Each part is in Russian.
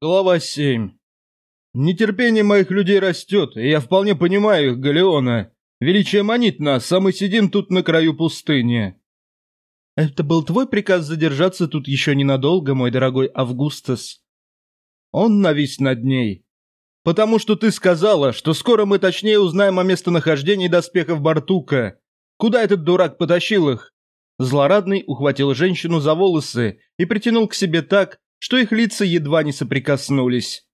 Глава 7. Нетерпение моих людей растет, и я вполне понимаю их, Галеона. Величие манит нас, а мы сидим тут на краю пустыни. Это был твой приказ задержаться тут еще ненадолго, мой дорогой Августас. Он навис над ней. Потому что ты сказала, что скоро мы точнее узнаем о местонахождении доспехов Бартука. Куда этот дурак потащил их? Злорадный ухватил женщину за волосы и притянул к себе так, что их лица едва не соприкоснулись.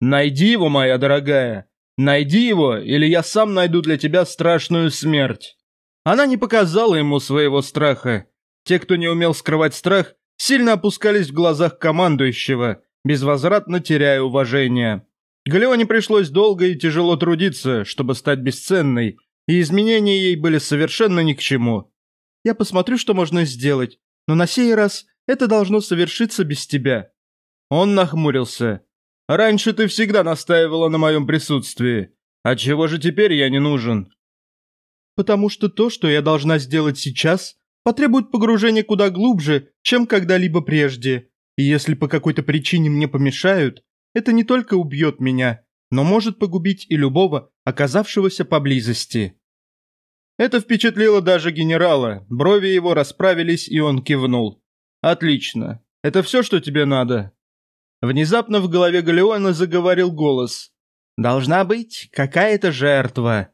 «Найди его, моя дорогая! Найди его, или я сам найду для тебя страшную смерть!» Она не показала ему своего страха. Те, кто не умел скрывать страх, сильно опускались в глазах командующего, безвозвратно теряя уважение. Галеоне пришлось долго и тяжело трудиться, чтобы стать бесценной, и изменения ей были совершенно ни к чему. «Я посмотрю, что можно сделать, но на сей раз это должно совершиться без тебя». Он нахмурился. «Раньше ты всегда настаивала на моем присутствии. Отчего же теперь я не нужен?» «Потому что то, что я должна сделать сейчас, потребует погружения куда глубже, чем когда-либо прежде. И если по какой-то причине мне помешают, это не только убьет меня, но может погубить и любого, оказавшегося поблизости». Это впечатлило даже генерала, брови его расправились, и он кивнул. «Отлично. Это все, что тебе надо?» Внезапно в голове Галеона заговорил голос. «Должна быть какая-то жертва».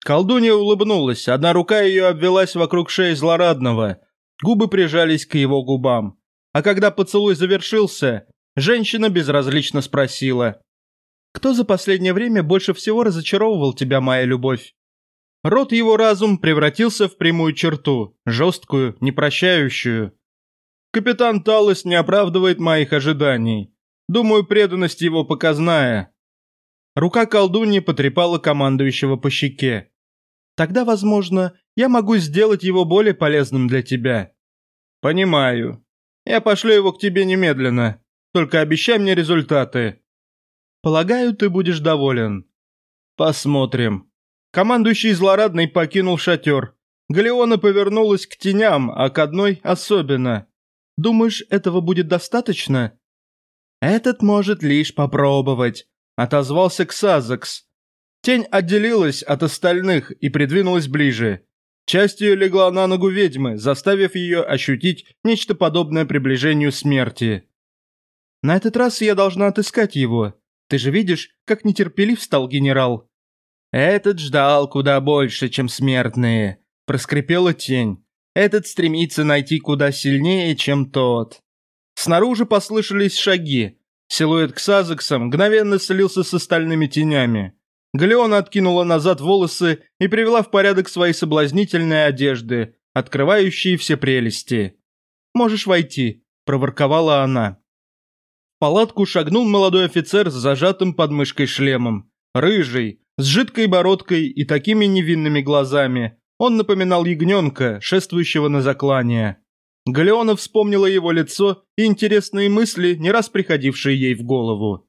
Колдунья улыбнулась, одна рука ее обвелась вокруг шеи злорадного, губы прижались к его губам. А когда поцелуй завершился, женщина безразлично спросила. «Кто за последнее время больше всего разочаровывал тебя, моя любовь?» Рот его разум превратился в прямую черту, жесткую, непрощающую. Капитан Талос не оправдывает моих ожиданий. Думаю, преданность его показная. Рука колдуньи потрепала командующего по щеке. Тогда, возможно, я могу сделать его более полезным для тебя. Понимаю. Я пошлю его к тебе немедленно. Только обещай мне результаты. Полагаю, ты будешь доволен. Посмотрим. Командующий злорадный покинул шатер. Галеона повернулась к теням, а к одной особенно. Думаешь, этого будет достаточно?» «Этот может лишь попробовать», — отозвался Ксазакс. Тень отделилась от остальных и придвинулась ближе. Часть ее легла на ногу ведьмы, заставив ее ощутить нечто подобное приближению смерти. «На этот раз я должна отыскать его. Ты же видишь, как нетерпелив стал генерал». «Этот ждал куда больше, чем смертные», — проскрипела тень. Этот стремится найти куда сильнее, чем тот. Снаружи послышались шаги. Силуэт Ксазекса мгновенно слился с остальными тенями. Галеона откинула назад волосы и привела в порядок свои соблазнительные одежды, открывающие все прелести. «Можешь войти», – проворковала она. В палатку шагнул молодой офицер с зажатым под мышкой шлемом. Рыжий, с жидкой бородкой и такими невинными глазами, он напоминал ягненка, шествующего на заклание. Галеона вспомнила его лицо и интересные мысли, не раз приходившие ей в голову.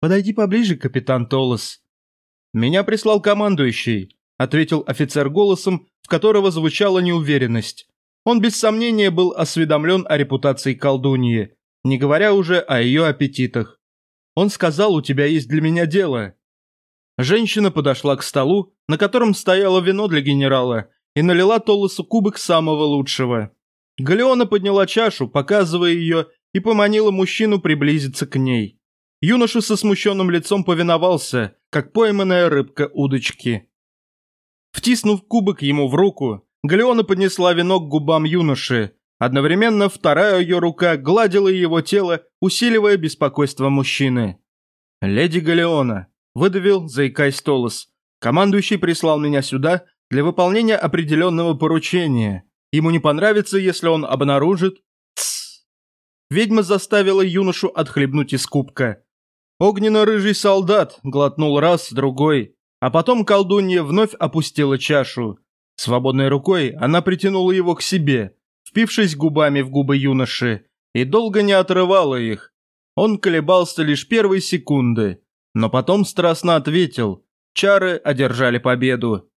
«Подойди поближе, капитан Толос». «Меня прислал командующий», — ответил офицер голосом, в которого звучала неуверенность. Он без сомнения был осведомлен о репутации колдуньи, не говоря уже о ее аппетитах. «Он сказал, у тебя есть для меня дело». Женщина подошла к столу, на котором стояло вино для генерала, и налила Толосу кубок самого лучшего. Галеона подняла чашу, показывая ее, и поманила мужчину приблизиться к ней. Юноша со смущенным лицом повиновался, как пойманная рыбка удочки. Втиснув кубок ему в руку, Галеона поднесла вино к губам юноши. Одновременно вторая ее рука гладила его тело, усиливая беспокойство мужчины. «Леди Галеона», — выдавил, заикаясь Толос, — «командующий прислал меня сюда, для выполнения определенного поручения. Ему не понравится, если он обнаружит... Тссс. Ведьма заставила юношу отхлебнуть из кубка. Огненно-рыжий солдат глотнул раз, другой, а потом колдунья вновь опустила чашу. Свободной рукой она притянула его к себе, впившись губами в губы юноши, и долго не отрывала их. Он колебался лишь первые секунды, но потом страстно ответил. Чары одержали победу.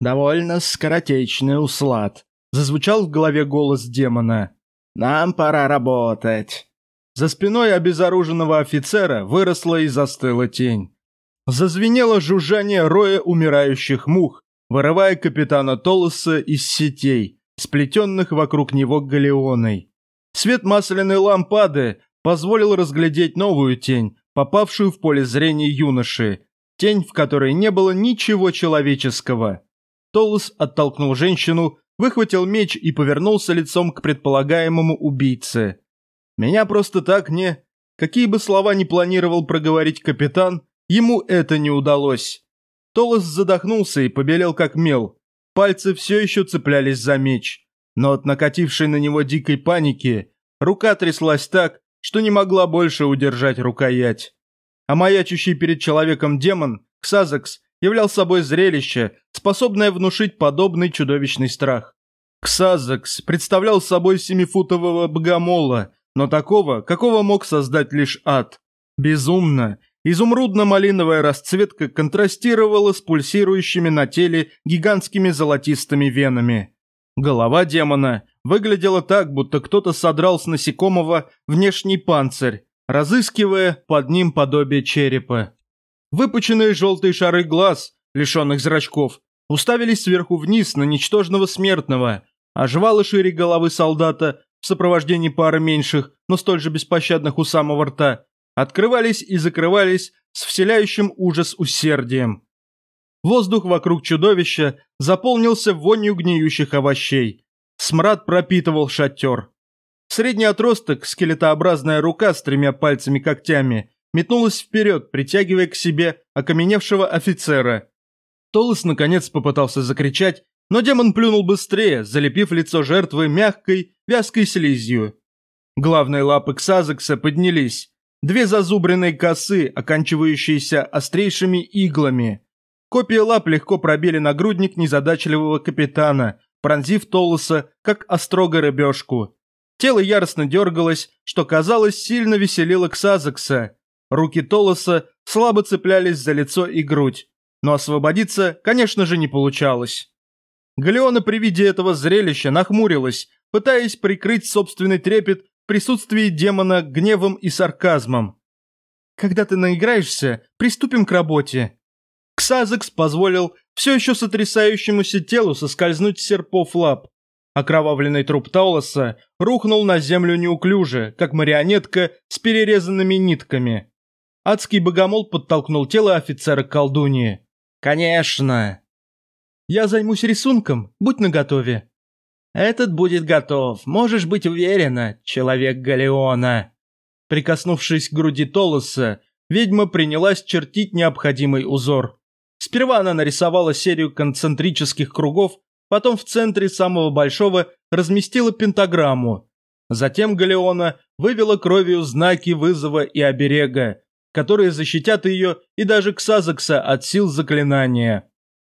«Довольно скоротечный услад», – зазвучал в голове голос демона. «Нам пора работать». За спиной обезоруженного офицера выросла и застыла тень. Зазвенело жужжание роя умирающих мух, вырывая капитана Толоса из сетей, сплетенных вокруг него галеоной. Свет масляной лампады позволил разглядеть новую тень, попавшую в поле зрения юноши, тень, в которой не было ничего человеческого. Толос оттолкнул женщину, выхватил меч и повернулся лицом к предполагаемому убийце. Меня просто так не... Какие бы слова ни планировал проговорить капитан, ему это не удалось. Толос задохнулся и побелел как мел. Пальцы все еще цеплялись за меч. Но от накатившей на него дикой паники рука тряслась так, что не могла больше удержать рукоять. А маячущий перед человеком демон, Ксазакс, являл собой зрелище, способное внушить подобный чудовищный страх. Ксазакс представлял собой семифутового богомола, но такого, какого мог создать лишь ад. Безумно, изумрудно-малиновая расцветка контрастировала с пульсирующими на теле гигантскими золотистыми венами. Голова демона выглядела так, будто кто-то содрал с насекомого внешний панцирь, разыскивая под ним подобие черепа. Выпученные желтые шары глаз, лишенных зрачков, уставились сверху вниз на ничтожного смертного, а жвалы шире головы солдата в сопровождении пары меньших, но столь же беспощадных у самого рта, открывались и закрывались с вселяющим ужас усердием. Воздух вокруг чудовища заполнился вонью гниющих овощей. Смрад пропитывал шатер. Средний отросток, скелетообразная рука с тремя пальцами-когтями, метнулась вперед, притягивая к себе окаменевшего офицера. Толос наконец попытался закричать, но демон плюнул быстрее, залепив лицо жертвы мягкой, вязкой слизью. Главные лапы Ксазекса поднялись. Две зазубренные косы, оканчивающиеся острейшими иглами. Копии лап легко пробили нагрудник незадачливого капитана, пронзив Толоса, как острого рыбешку. Тело яростно дергалось, что, казалось, сильно веселило Ксазекса. Руки Толоса слабо цеплялись за лицо и грудь, но освободиться, конечно же, не получалось. Галеона при виде этого зрелища нахмурилась, пытаясь прикрыть собственный трепет в присутствии демона гневом и сарказмом. «Когда ты наиграешься, приступим к работе». Ксазекс позволил все еще сотрясающемуся телу соскользнуть с серпов лап. Окровавленный труп Таулоса рухнул на землю неуклюже, как марионетка с перерезанными нитками. Адский богомол подтолкнул тело офицера к колдуньи. «Конечно!» Я займусь рисунком, будь наготове». «Этот будет готов, можешь быть уверена, человек Галеона». Прикоснувшись к груди Толоса, ведьма принялась чертить необходимый узор. Сперва она нарисовала серию концентрических кругов, потом в центре самого большого разместила пентаграмму. Затем Галеона вывела кровью знаки вызова и оберега, которые защитят ее и даже Ксазакса от сил заклинания.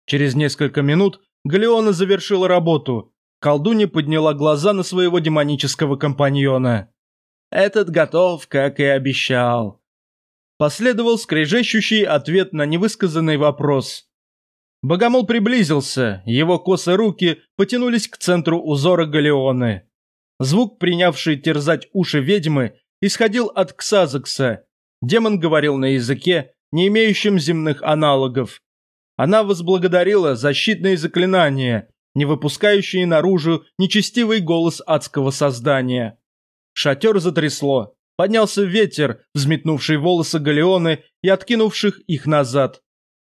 Через несколько минут Галеона завершила работу. Колдунья подняла глаза на своего демонического компаньона. «Этот готов, как и обещал». Последовал скрежещущий ответ на невысказанный вопрос. Богомол приблизился, его косые руки потянулись к центру узора Галеоны. Звук, принявший терзать уши ведьмы, исходил от Ксазакса. Демон говорил на языке, не имеющем земных аналогов. Она возблагодарила защитные заклинания, не выпускающие наружу нечестивый голос адского создания. Шатер затрясло. Поднялся ветер, взметнувший волосы галеоны и откинувших их назад.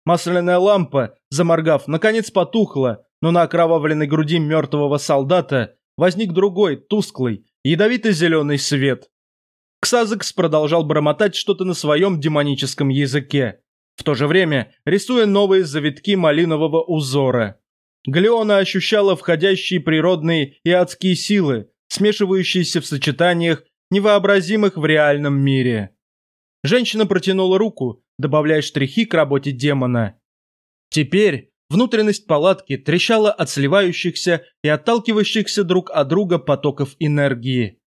Масляная лампа, заморгав, наконец потухла, но на окровавленной груди мертвого солдата возник другой, тусклый, ядовито-зеленый свет. Ксазекс продолжал бормотать что-то на своем демоническом языке в то же время рисуя новые завитки малинового узора. Галеона ощущала входящие природные и адские силы, смешивающиеся в сочетаниях, невообразимых в реальном мире. Женщина протянула руку, добавляя штрихи к работе демона. Теперь внутренность палатки трещала от сливающихся и отталкивающихся друг от друга потоков энергии.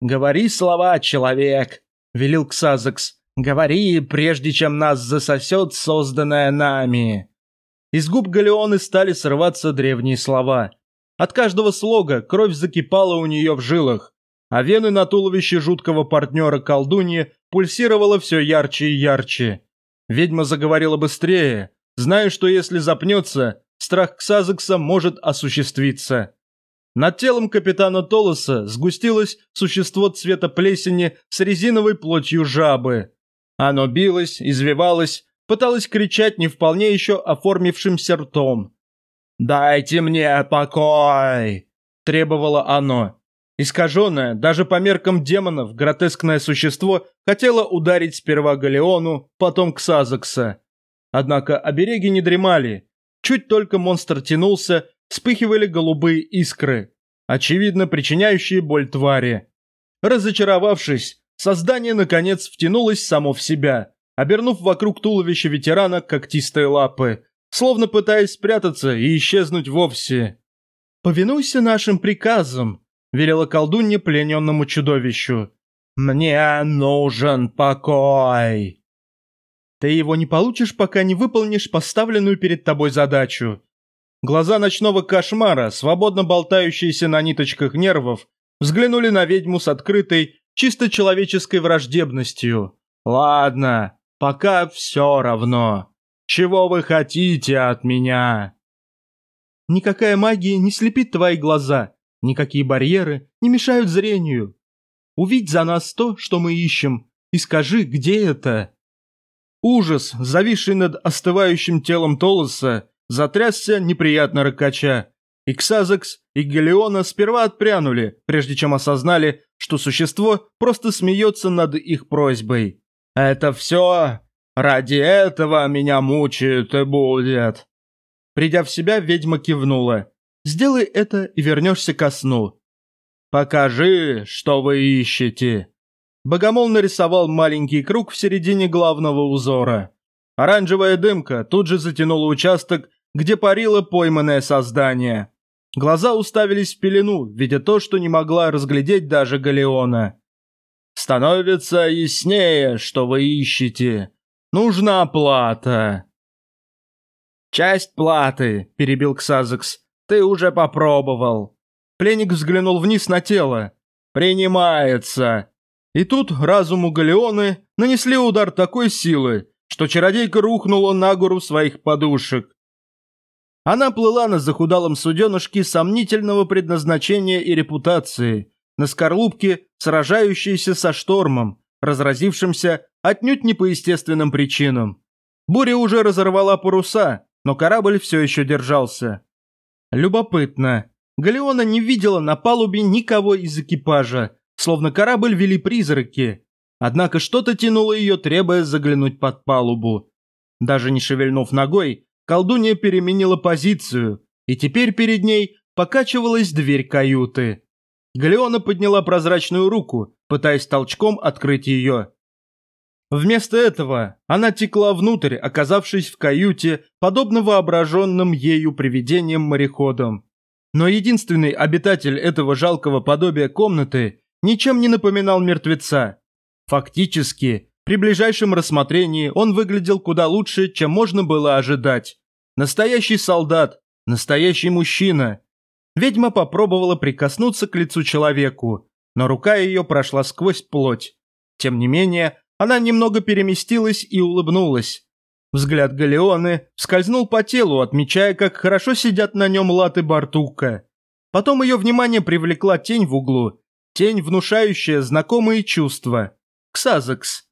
«Говори слова, человек», — велел Ксазекс. Говори, прежде чем нас засосет созданное нами». Из губ Галеоны стали срываться древние слова. От каждого слога кровь закипала у нее в жилах. а вены на туловище жуткого партнера колдуньи пульсировало все ярче и ярче. Ведьма заговорила быстрее, зная, что если запнется, страх Ксазекса может осуществиться. Над телом капитана Толоса сгустилось существо цвета плесени с резиновой плотью жабы. Оно билось, извивалось, пыталось кричать не вполне еще оформившимся ртом. «Дайте мне покой!» – требовало оно. Искаженное, даже по меркам демонов, гротескное существо хотело ударить сперва Галеону, потом Ксазакса. Однако обереги не дремали. Чуть только монстр тянулся, вспыхивали голубые искры, очевидно причиняющие боль твари. Разочаровавшись, создание наконец втянулось само в себя, обернув вокруг туловища ветерана когтистые лапы, словно пытаясь спрятаться и исчезнуть вовсе. «Повинуйся нашим приказам», — велела колдунья плененному чудовищу. «Мне нужен покой». «Ты его не получишь, пока не выполнишь поставленную перед тобой задачу». Глаза ночного кошмара, свободно болтающиеся на ниточках нервов, взглянули на ведьму с открытой, чисто человеческой враждебностью. «Ладно, пока все равно. Чего вы хотите от меня?» Никакая магия не слепит твои глаза, никакие барьеры не мешают зрению. Увидь за нас то, что мы ищем, и скажи, где это. Ужас, зависший над остывающим телом Толоса, затрясся неприятно ракача. И Ксазекс, и Гелиона сперва отпрянули, прежде чем осознали, что существо просто смеется над их просьбой. «Это все? Ради этого меня мучают и будет!» Придя в себя, ведьма кивнула. «Сделай это и вернешься ко сну». «Покажи, что вы ищете». Богомол нарисовал маленький круг в середине главного узора. Оранжевая дымка тут же затянула участок, где парило пойманное создание. Глаза уставились в пелену, видя то, что не могла разглядеть даже Галеона. «Становится яснее, что вы ищете. Нужна плата». «Часть платы», – перебил Ксазекс. «Ты уже попробовал». Пленник взглянул вниз на тело. «Принимается». И тут разуму Галеоны нанесли удар такой силы, что чародейка рухнула на гору своих подушек. Она плыла на захудалом суденышке сомнительного предназначения и репутации, на скорлупке, сражающейся со штормом, разразившимся отнюдь не по естественным причинам. Буря уже разорвала паруса, но корабль все еще держался. Любопытно. Галеона не видела на палубе никого из экипажа, словно корабль вели призраки. Однако что-то тянуло ее, требуя заглянуть под палубу. Даже не шевельнув ногой, колдунья переменила позицию, и теперь перед ней покачивалась дверь каюты. Галеона подняла прозрачную руку, пытаясь толчком открыть ее. Вместо этого она текла внутрь, оказавшись в каюте, подобно воображенным ею привидениям-мореходам. Но единственный обитатель этого жалкого подобия комнаты ничем не напоминал мертвеца. Фактически, при ближайшем рассмотрении он выглядел куда лучше, чем можно было ожидать. Настоящий солдат, настоящий мужчина. Ведьма попробовала прикоснуться к лицу человеку, но рука ее прошла сквозь плоть. Тем не менее, она немного переместилась и улыбнулась. Взгляд Галеоны скользнул по телу, отмечая, как хорошо сидят на нем латы Бартука. Потом ее внимание привлекла тень в углу, тень, внушающая знакомые чувства. Ксазакс.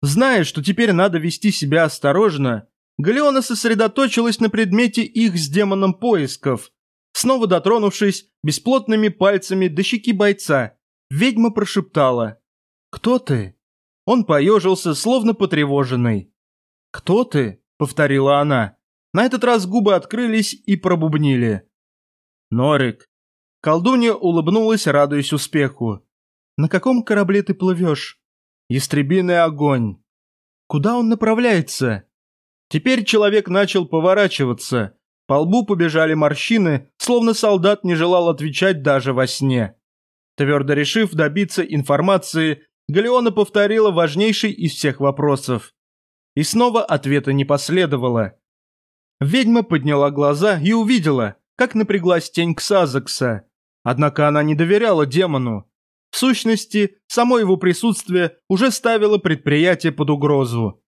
Зная, что теперь надо вести себя осторожно, Галеона сосредоточилась на предмете их с демоном поисков. Снова дотронувшись бесплотными пальцами до щеки бойца, ведьма прошептала «Кто ты?» Он поежился, словно потревоженный. «Кто ты?» — повторила она. На этот раз губы открылись и пробубнили. «Норик». Колдунья улыбнулась, радуясь успеху. «На каком корабле ты плывешь?» «Ястребиный огонь». «Куда он направляется?» Теперь человек начал поворачиваться. По лбу побежали морщины, словно солдат не желал отвечать даже во сне. Твердо решив добиться информации, Галеона повторила важнейший из всех вопросов. И снова ответа не последовало. Ведьма подняла глаза и увидела, как напряглась тень Ксазакса. Однако она не доверяла демону. В сущности, само его присутствие уже ставило предприятие под угрозу.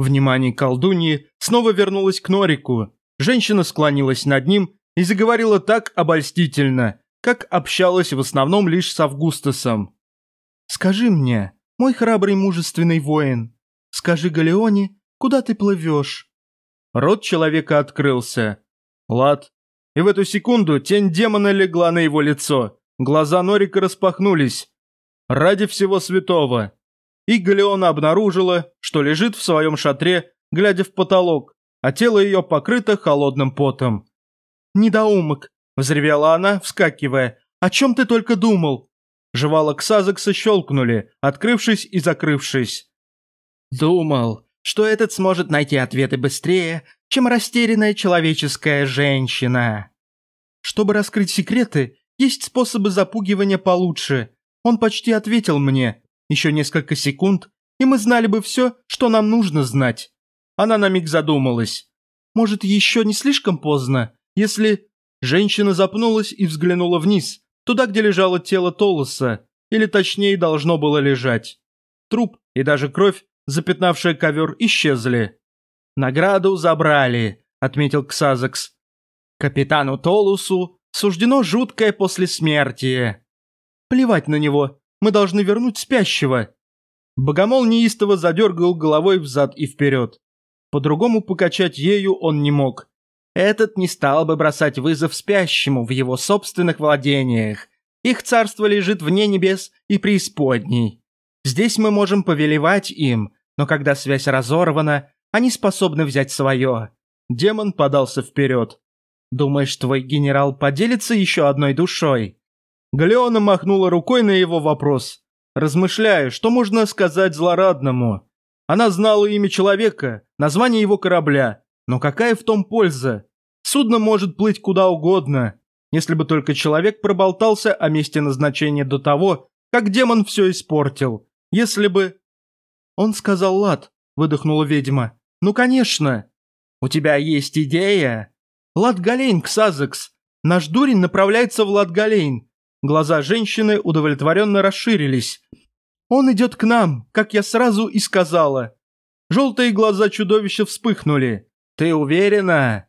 Внимание колдуньи снова вернулось к Норику. Женщина склонилась над ним и заговорила так обольстительно, как общалась в основном лишь с Августосом. «Скажи мне, мой храбрый мужественный воин, скажи Галеоне, куда ты плывешь?» Рот человека открылся. Лад. И в эту секунду тень демона легла на его лицо. Глаза Норика распахнулись. Ради всего святого. И Галеона обнаружила, что лежит в своем шатре, глядя в потолок, а тело ее покрыто холодным потом. «Недоумок!» – взревела она, вскакивая. «О чем ты только думал?» Жевала Ксазакса щелкнули, открывшись и закрывшись. «Думал, что этот сможет найти ответы быстрее, чем растерянная человеческая женщина. Чтобы раскрыть секреты, есть способы запугивания получше. Он почти ответил мне. Еще несколько секунд, и мы знали бы все, что нам нужно знать. Она на миг задумалась. Может, еще не слишком поздно, если... Женщина запнулась и взглянула вниз, туда, где лежало тело Толоса, или точнее должно было лежать. Труп и даже кровь, запятнавшая ковер, исчезли. «Награду забрали», — отметил Ксазакс. «Капитану Толусу Суждено жуткое послесмертие. Плевать на него, мы должны вернуть спящего. Богомол неистово задергал головой взад и вперед. По-другому покачать ею он не мог. Этот не стал бы бросать вызов спящему в его собственных владениях. Их царство лежит вне небес и преисподней. Здесь мы можем повелевать им, но когда связь разорвана, они способны взять свое. Демон подался вперед. Думаешь, твой генерал поделится еще одной душой?» Галеона махнула рукой на его вопрос, размышляя, что можно сказать злорадному. Она знала имя человека, название его корабля, но какая в том польза? Судно может плыть куда угодно, если бы только человек проболтался о месте назначения до того, как демон все испортил. Если бы... Он сказал Лад, выдохнула ведьма. Ну, конечно. У тебя есть идея? «Ладгалейн, Ксазекс! Наш дурень направляется в Ладгалейн!» Глаза женщины удовлетворенно расширились. «Он идет к нам, как я сразу и сказала!» Желтые глаза чудовища вспыхнули. «Ты уверена?»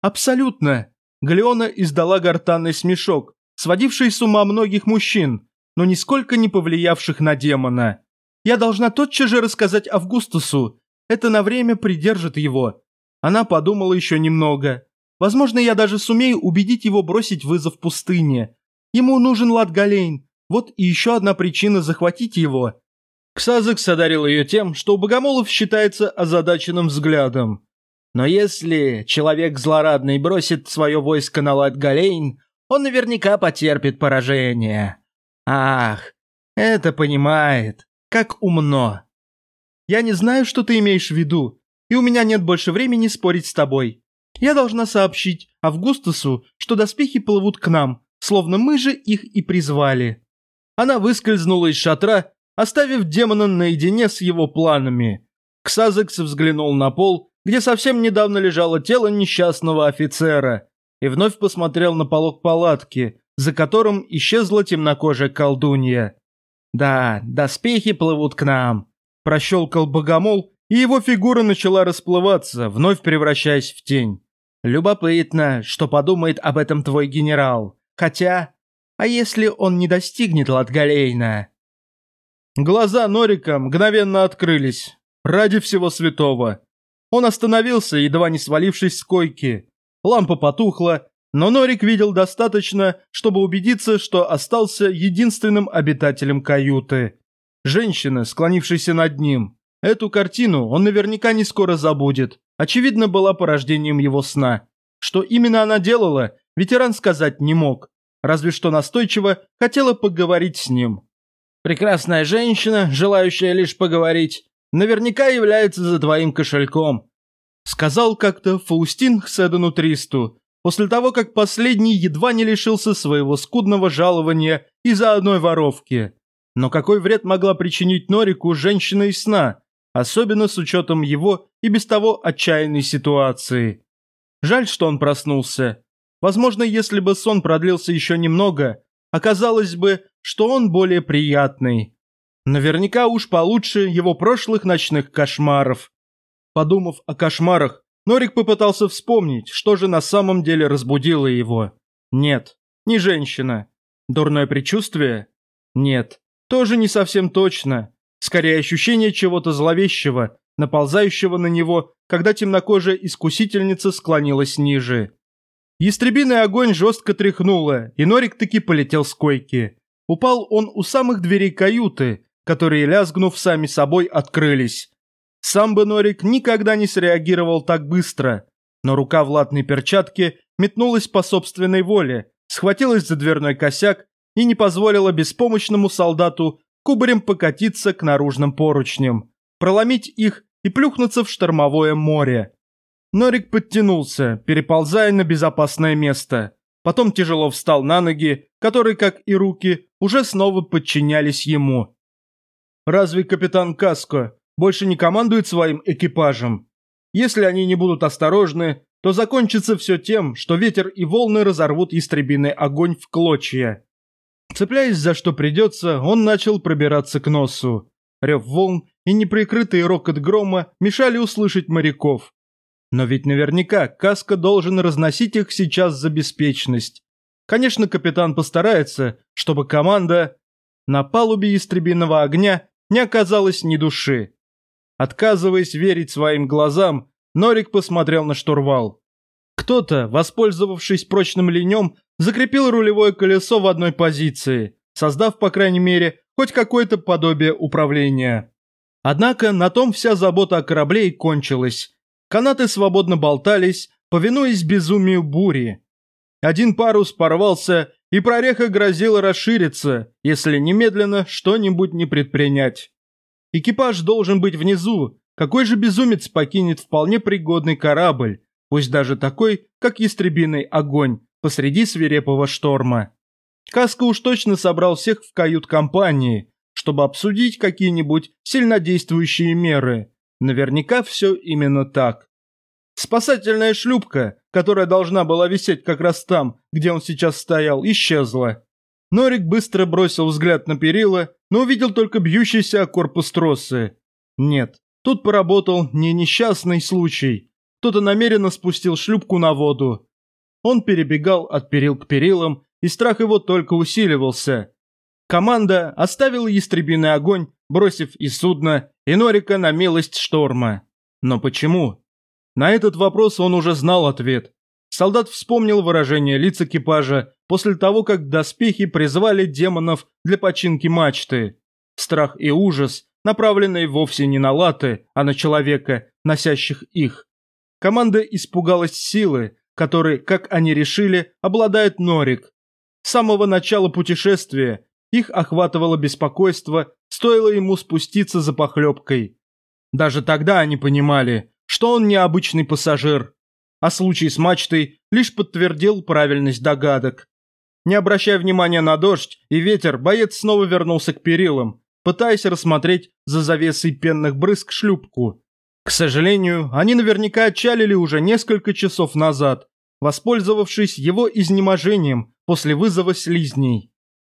«Абсолютно!» Галеона издала гортанный смешок, сводивший с ума многих мужчин, но нисколько не повлиявших на демона. «Я должна тотчас же рассказать Августусу. Это на время придержит его». Она подумала еще немного. Возможно, я даже сумею убедить его бросить вызов пустыне. Ему нужен Латгалейн. Вот и еще одна причина захватить его. Ксазекс одарил ее тем, что у богомолов считается озадаченным взглядом. Но если человек злорадный бросит свое войско на Латгалейн, он наверняка потерпит поражение. Ах, это понимает. Как умно. Я не знаю, что ты имеешь в виду, и у меня нет больше времени спорить с тобой. Я должна сообщить Августусу, что доспехи плывут к нам, словно мы же их и призвали». Она выскользнула из шатра, оставив демона наедине с его планами. Ксазекс взглянул на пол, где совсем недавно лежало тело несчастного офицера, и вновь посмотрел на полок палатки, за которым исчезла темнокожая колдунья. «Да, доспехи плывут к нам», – прощелкал богомол, и его фигура начала расплываться, вновь превращаясь в тень. Любопытно, что подумает об этом твой генерал. Хотя, а если он не достигнет Латгалейна? Глаза Норика мгновенно открылись. Ради всего святого. Он остановился, едва не свалившись с койки. Лампа потухла, но Норик видел достаточно, чтобы убедиться, что остался единственным обитателем каюты. Женщина, склонившаяся над ним. Эту картину он наверняка не скоро забудет очевидно, была порождением его сна. Что именно она делала, ветеран сказать не мог, разве что настойчиво хотела поговорить с ним. «Прекрасная женщина, желающая лишь поговорить, наверняка является за твоим кошельком», сказал как-то Фаустин Хседену Тристу, после того, как последний едва не лишился своего скудного жалования из-за одной воровки. Но какой вред могла причинить Норику женщина из сна, особенно с учетом его и без того отчаянной ситуации. Жаль, что он проснулся. Возможно, если бы сон продлился еще немного, оказалось бы, что он более приятный. Наверняка уж получше его прошлых ночных кошмаров. Подумав о кошмарах, Норик попытался вспомнить, что же на самом деле разбудило его. Нет, не женщина. Дурное предчувствие? Нет, тоже не совсем точно. Скорее ощущение чего-то зловещего, наползающего на него, когда темнокожая искусительница склонилась ниже. Ястребиный огонь жестко тряхнуло, и Норик таки полетел с койки. Упал он у самых дверей каюты, которые, лязгнув сами собой, открылись. Сам бы Норик никогда не среагировал так быстро, но рука в латной перчатке метнулась по собственной воле, схватилась за дверной косяк и не позволила беспомощному солдату кубарем покатиться к наружным поручням, проломить их и плюхнуться в штормовое море. Норик подтянулся, переползая на безопасное место. Потом тяжело встал на ноги, которые, как и руки, уже снова подчинялись ему. Разве капитан Каско больше не командует своим экипажем? Если они не будут осторожны, то закончится все тем, что ветер и волны разорвут истребиный огонь в клочья. Цепляясь за что придется, он начал пробираться к носу. Рев волн и неприкрытый рокот грома мешали услышать моряков. Но ведь наверняка Каска должен разносить их сейчас за беспечность. Конечно, капитан постарается, чтобы команда на палубе истребиного огня не оказалось ни души. Отказываясь верить своим глазам, Норик посмотрел на штурвал. Кто-то, воспользовавшись прочным линем, закрепил рулевое колесо в одной позиции, создав, по крайней мере, хоть какое-то подобие управления. Однако на том вся забота о корабле и кончилась. Канаты свободно болтались, повинуясь безумию бури. Один парус порвался, и прореха грозила расшириться, если немедленно что-нибудь не предпринять. Экипаж должен быть внизу. Какой же безумец покинет вполне пригодный корабль, пусть даже такой, как ястребиный огонь, посреди свирепого шторма? Каска уж точно собрал всех в кают-компании, чтобы обсудить какие-нибудь сильнодействующие меры. Наверняка все именно так. Спасательная шлюпка, которая должна была висеть как раз там, где он сейчас стоял, исчезла. Норик быстро бросил взгляд на перила, но увидел только бьющийся о корпус тросы. Нет, тут поработал не несчастный случай. Кто-то намеренно спустил шлюпку на воду. Он перебегал от перил к перилам, и страх его только усиливался. Команда оставила ястребиный огонь, бросив и судно, и Норика на милость шторма. Но почему? На этот вопрос он уже знал ответ. Солдат вспомнил выражение лиц экипажа после того, как доспехи призвали демонов для починки мачты. Страх и ужас, направленные вовсе не на латы, а на человека, носящих их. Команда испугалась силы, которой, как они решили, обладает Норик. С самого начала путешествия их охватывало беспокойство, стоило ему спуститься за похлебкой. Даже тогда они понимали, что он не обычный пассажир, а случай с мачтой лишь подтвердил правильность догадок. Не обращая внимания на дождь и ветер, боец снова вернулся к перилам, пытаясь рассмотреть за завесой пенных брызг шлюпку. К сожалению, они наверняка отчалили уже несколько часов назад, воспользовавшись его изнеможением после вызова слизней.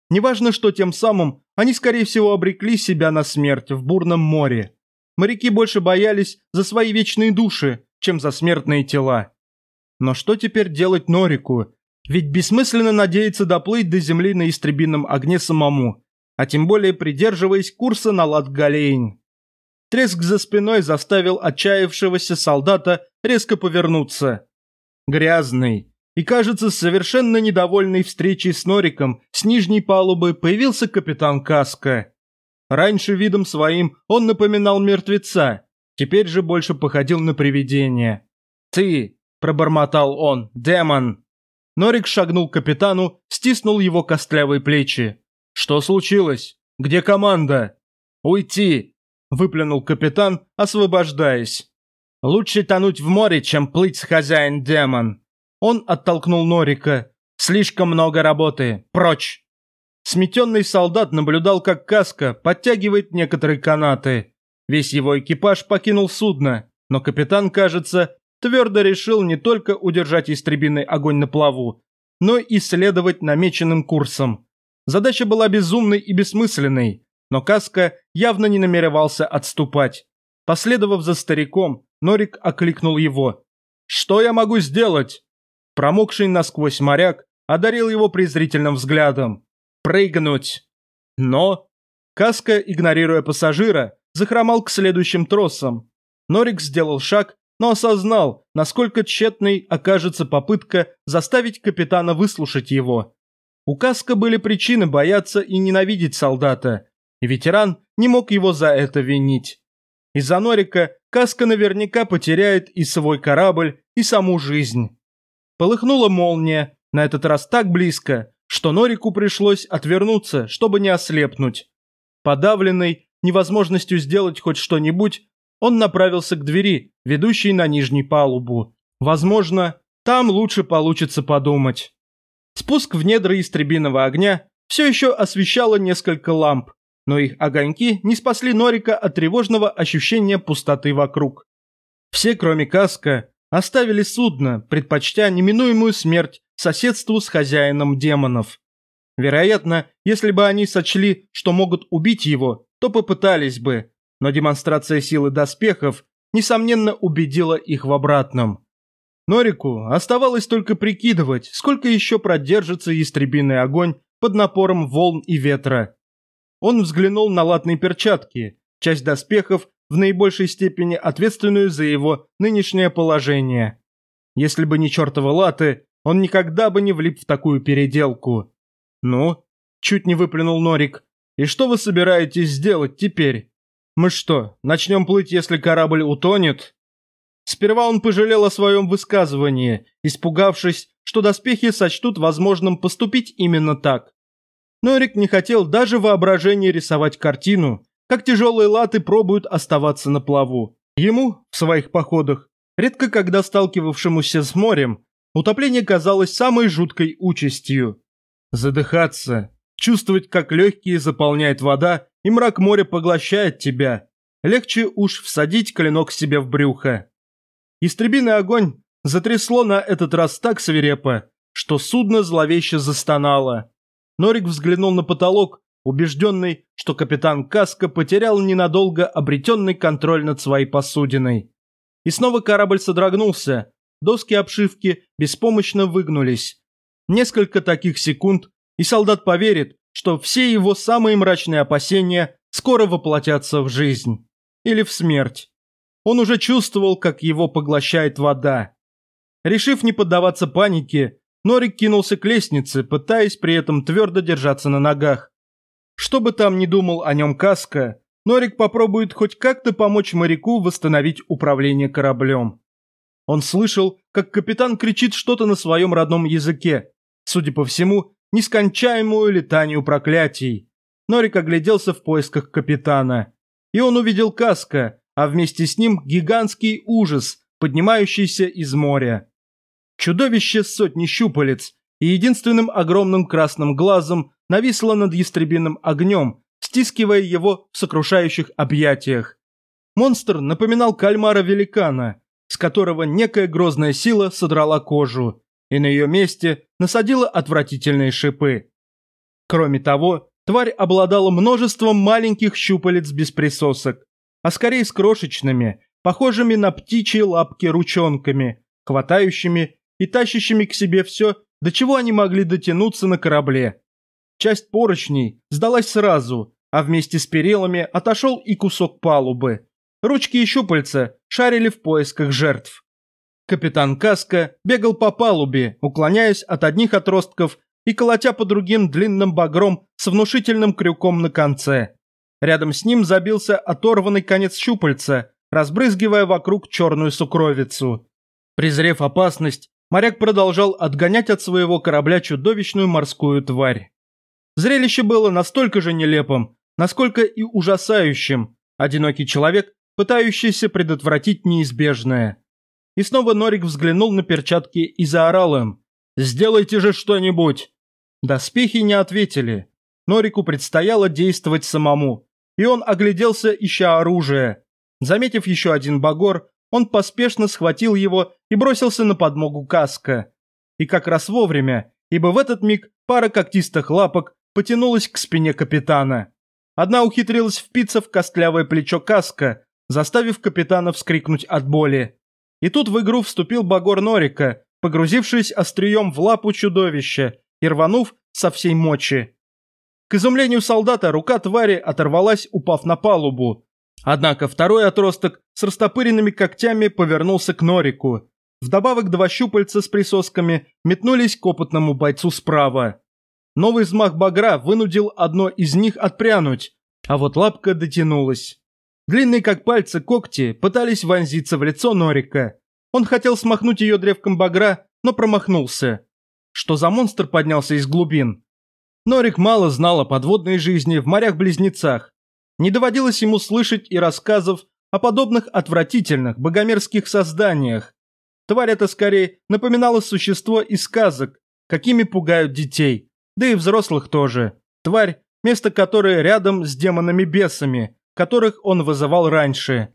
Неважно, что тем самым они, скорее всего, обрекли себя на смерть в бурном море. Моряки больше боялись за свои вечные души, чем за смертные тела. Но что теперь делать Норику? Ведь бессмысленно надеяться доплыть до земли на истребином огне самому, а тем более придерживаясь курса на Латгалейн. Треск за спиной заставил отчаявшегося солдата резко повернуться. Грязный, и, кажется, совершенно недовольный встречей с Нориком с нижней палубы появился капитан Каска. Раньше видом своим он напоминал мертвеца, теперь же больше походил на привидение. «Ты!» – пробормотал он. «Демон!» Норик шагнул к капитану, стиснул его костлявые плечи. «Что случилось? Где команда?» «Уйти!» – выплюнул капитан, освобождаясь. «Лучше тонуть в море, чем плыть с хозяин-демон!» Он оттолкнул Норика. «Слишком много работы. Прочь!» Сметенный солдат наблюдал, как Каска подтягивает некоторые канаты. Весь его экипаж покинул судно, но капитан, кажется, твердо решил не только удержать истребиный огонь на плаву, но и следовать намеченным курсом. Задача была безумной и бессмысленной, но Каска явно не намеревался отступать. Последовав за стариком, Норик окликнул его. «Что я могу сделать?» Промокший насквозь моряк одарил его презрительным взглядом. «Прыгнуть!» Но... Каска, игнорируя пассажира, захромал к следующим тросам. Норик сделал шаг, но осознал, насколько тщетной окажется попытка заставить капитана выслушать его. У Каска были причины бояться и ненавидеть солдата, и ветеран не мог его за это винить. Из-за Норика Каска наверняка потеряет и свой корабль, и саму жизнь. Полыхнула молния, на этот раз так близко, что Норику пришлось отвернуться, чтобы не ослепнуть. Подавленный невозможностью сделать хоть что-нибудь, он направился к двери, ведущей на нижней палубу. Возможно, там лучше получится подумать. Спуск в недра истребиного огня все еще освещало несколько ламп, но их огоньки не спасли Норика от тревожного ощущения пустоты вокруг. Все, кроме Каска, оставили судно, предпочтя неминуемую смерть соседству с хозяином демонов. Вероятно, если бы они сочли, что могут убить его, то попытались бы, но демонстрация силы доспехов, несомненно, убедила их в обратном. Норику оставалось только прикидывать, сколько еще продержится истребиный огонь под напором волн и ветра. Он взглянул на латные перчатки, часть доспехов в наибольшей степени ответственную за его нынешнее положение. Если бы не чертовы латы, он никогда бы не влип в такую переделку. «Ну?» – чуть не выплюнул Норик. «И что вы собираетесь сделать теперь? Мы что, начнем плыть, если корабль утонет?» Сперва он пожалел о своем высказывании, испугавшись, что доспехи сочтут возможным поступить именно так. Норик не хотел даже воображение рисовать картину, как тяжелые латы пробуют оставаться на плаву. Ему, в своих походах, редко когда сталкивавшемуся с морем, утопление казалось самой жуткой участью. Задыхаться, чувствовать, как легкие заполняет вода, и мрак моря поглощает тебя. Легче уж всадить клинок себе в брюхо. Истребиный огонь затрясло на этот раз так свирепо, что судно зловеще застонало. Норик взглянул на потолок, убежденный, что капитан Каска потерял ненадолго обретенный контроль над своей посудиной. И снова корабль содрогнулся, доски обшивки беспомощно выгнулись. Несколько таких секунд, и солдат поверит, что все его самые мрачные опасения скоро воплотятся в жизнь. Или в смерть. Он уже чувствовал, как его поглощает вода. Решив не поддаваться панике, Норик кинулся к лестнице, пытаясь при этом твердо держаться на ногах. Что бы там ни думал о нем Каска, Норик попробует хоть как-то помочь моряку восстановить управление кораблем. Он слышал, как капитан кричит что-то на своем родном языке, судя по всему, нескончаемую летанию проклятий. Норик огляделся в поисках капитана. И он увидел Каска, а вместе с ним гигантский ужас, поднимающийся из моря. Чудовище сотни щупалец и единственным огромным красным глазом нависло над ястребиным огнем, стискивая его в сокрушающих объятиях. Монстр напоминал кальмара-великана, с которого некая грозная сила содрала кожу, и на ее месте насадила отвратительные шипы. Кроме того, тварь обладала множеством маленьких щупалец без присосок, а скорее с крошечными, похожими на птичьи лапки ручонками, хватающими и тащащими к себе все, до чего они могли дотянуться на корабле. Часть поручней сдалась сразу, а вместе с перилами отошел и кусок палубы. Ручки и щупальца шарили в поисках жертв. Капитан Каска бегал по палубе, уклоняясь от одних отростков и колотя по другим длинным багром с внушительным крюком на конце. Рядом с ним забился оторванный конец щупальца, разбрызгивая вокруг черную сукровицу. Презрев опасность, моряк продолжал отгонять от своего корабля чудовищную морскую тварь. Зрелище было настолько же нелепым, насколько и ужасающим. Одинокий человек, пытающийся предотвратить неизбежное. И снова Норик взглянул на перчатки и заорал им. «Сделайте же что-нибудь!» Доспехи не ответили. Норику предстояло действовать самому, и он огляделся, ища оружие. Заметив еще один багор, он поспешно схватил его и бросился на подмогу каска. И как раз вовремя, ибо в этот миг пара когтистых лапок потянулась к спине капитана. Одна ухитрилась впиться в костлявое плечо каска, заставив капитана вскрикнуть от боли. И тут в игру вступил Багор Норика, погрузившись острием в лапу чудовища и рванув со всей мочи. К изумлению солдата рука твари оторвалась, упав на палубу. Однако второй отросток с растопыренными когтями повернулся к Норику. Вдобавок два щупальца с присосками метнулись к опытному бойцу справа. Новый взмах багра вынудил одно из них отпрянуть, а вот лапка дотянулась. Длинные как пальцы когти пытались вонзиться в лицо Норика. Он хотел смахнуть ее древком багра, но промахнулся. Что за монстр поднялся из глубин? Норик мало знал о подводной жизни в морях-близнецах. Не доводилось ему слышать и рассказов о подобных отвратительных богомерзких созданиях. Тварь эта скорее напоминала существо из сказок, какими пугают детей, да и взрослых тоже. Тварь, место которой рядом с демонами-бесами, которых он вызывал раньше.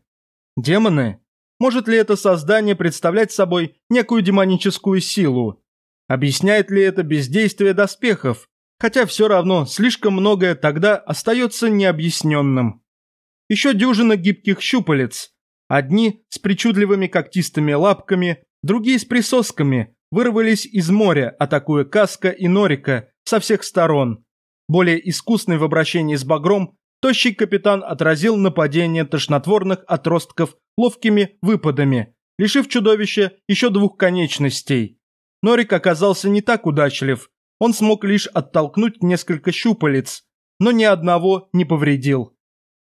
Демоны? Может ли это создание представлять собой некую демоническую силу? Объясняет ли это бездействие доспехов? Хотя все равно слишком многое тогда остается необъясненным. Еще дюжина гибких щупалец. Одни с причудливыми когтистыми лапками, другие с присосками, вырвались из моря, атакуя Каска и Норика со всех сторон. Более искусный в обращении с багром, Тощий капитан отразил нападение тошнотворных отростков ловкими выпадами, лишив чудовища еще двух конечностей. Норик оказался не так удачлив, он смог лишь оттолкнуть несколько щупалец, но ни одного не повредил.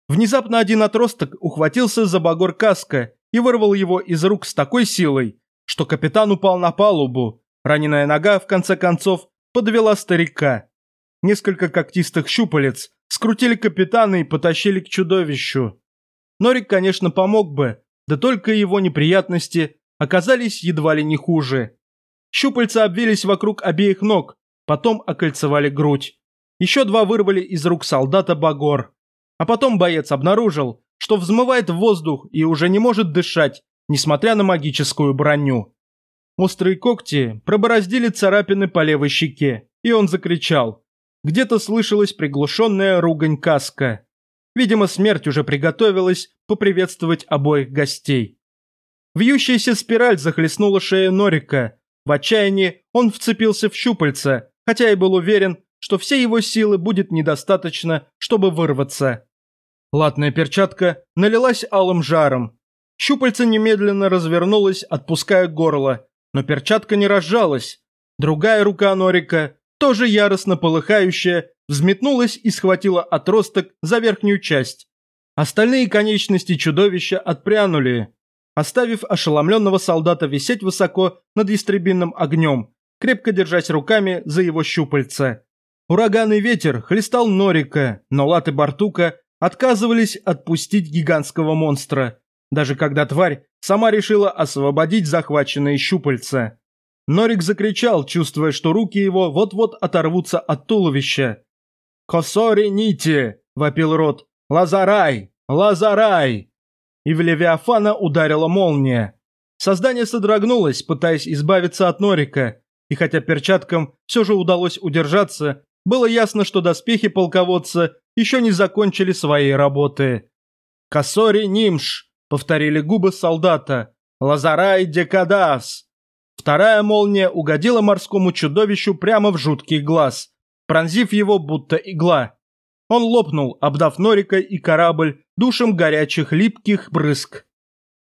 Внезапно один отросток ухватился за багор каска и вырвал его из рук с такой силой, что капитан упал на палубу. Раненая нога, в конце концов, подвела старика. Несколько когтистых щупалец скрутили капитана и потащили к чудовищу. Норик, конечно, помог бы, да только его неприятности оказались едва ли не хуже. Щупальца обвились вокруг обеих ног, потом окольцевали грудь. Еще два вырвали из рук солдата Багор. А потом боец обнаружил, что взмывает в воздух и уже не может дышать, несмотря на магическую броню. Острые когти пробороздили царапины по левой щеке, и он закричал. Где-то слышалась приглушенная ругань каска. Видимо, смерть уже приготовилась поприветствовать обоих гостей. Вьющаяся спираль захлестнула шею Норика. В отчаянии он вцепился в щупальца, хотя и был уверен, что все его силы будет недостаточно, чтобы вырваться. Латная перчатка налилась алым жаром. Щупальце немедленно развернулось, отпуская горло, но перчатка не разжалась. Другая рука Норика тоже яростно полыхающая, взметнулась и схватила отросток за верхнюю часть. Остальные конечности чудовища отпрянули, оставив ошеломленного солдата висеть высоко над истребинным огнем, крепко держась руками за его щупальца. Ураганный ветер хлестал Норика, но латы Бартука отказывались отпустить гигантского монстра, даже когда тварь сама решила освободить захваченные щупальца. Норик закричал, чувствуя, что руки его вот-вот оторвутся от туловища. «Косори нити!» – вопил рот. «Лазарай! Лазарай!» И в Левиафана ударила молния. Создание содрогнулось, пытаясь избавиться от Норика, и хотя перчаткам все же удалось удержаться, было ясно, что доспехи полководца еще не закончили своей работы. «Косори нимш!» – повторили губы солдата. «Лазарай декадас!» Вторая молния угодила морскому чудовищу прямо в жуткий глаз, пронзив его будто игла. Он лопнул, обдав Норика и корабль душем горячих липких брызг.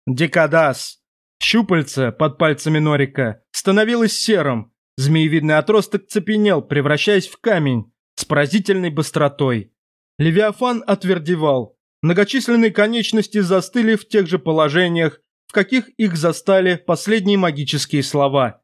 Декадас. Щупальце под пальцами Норика становилось серым. Змеевидный отросток цепенел, превращаясь в камень с поразительной быстротой. Левиафан отвердевал. Многочисленные конечности застыли в тех же положениях, в каких их застали последние магические слова.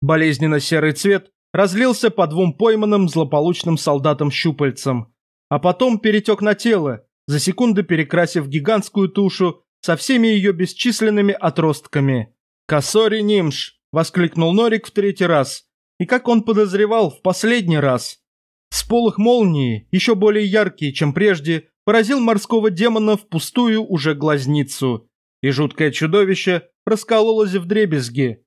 Болезненно-серый цвет разлился по двум пойманным злополучным солдатам-щупальцам, а потом перетек на тело, за секунды перекрасив гигантскую тушу со всеми ее бесчисленными отростками. «Косори Нимш!» – воскликнул Норик в третий раз, и как он подозревал, в последний раз. Сполох молнии, еще более яркий, чем прежде, поразил морского демона в пустую уже глазницу – и жуткое чудовище раскололось в дребезги.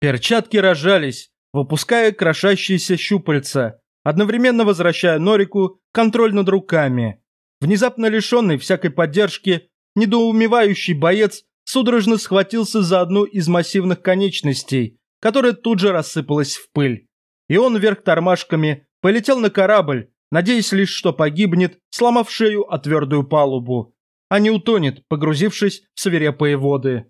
Перчатки рожались, выпуская крошащиеся щупальца, одновременно возвращая Норику контроль над руками. Внезапно лишенный всякой поддержки, недоумевающий боец судорожно схватился за одну из массивных конечностей, которая тут же рассыпалась в пыль. И он вверх тормашками полетел на корабль, надеясь лишь, что погибнет, сломав шею о твердую палубу, а не утонет, погрузившись в свирепые воды.